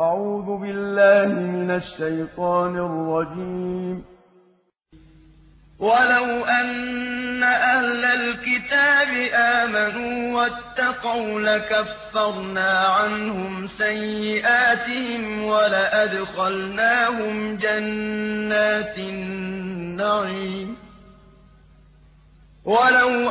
أعوذ بالله من الشيطان الرجيم. ولو أن أهل الكتاب آمنوا واتقوا لكفرنا عنهم سيئاتهم ولأدخلناهم جنات النعيم. ولو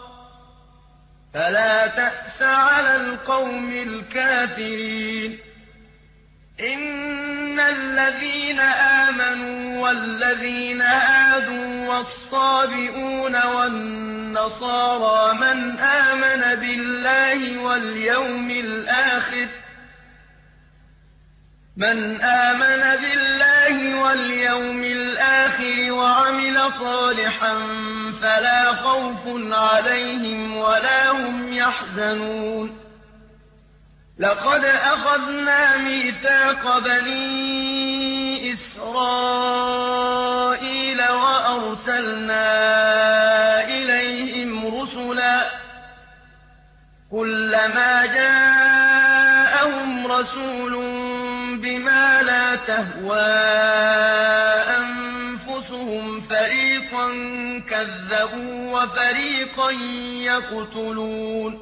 فلا تأس على القوم الكافرين. إن الذين آمنوا والذين هادوا والصابئون والنصارى من آمن بالله واليوم الآخر من آمن بالله واليوم الآخر وعمل صالحا فلا خوف عليهم ولا يحزنون. لقد أخذنا ميثاق بني إسرائيل وأرسلنا إليهم رسلا. كلما جاءهم رسول بما لا تهوى كذبوا وفريقا يقتلون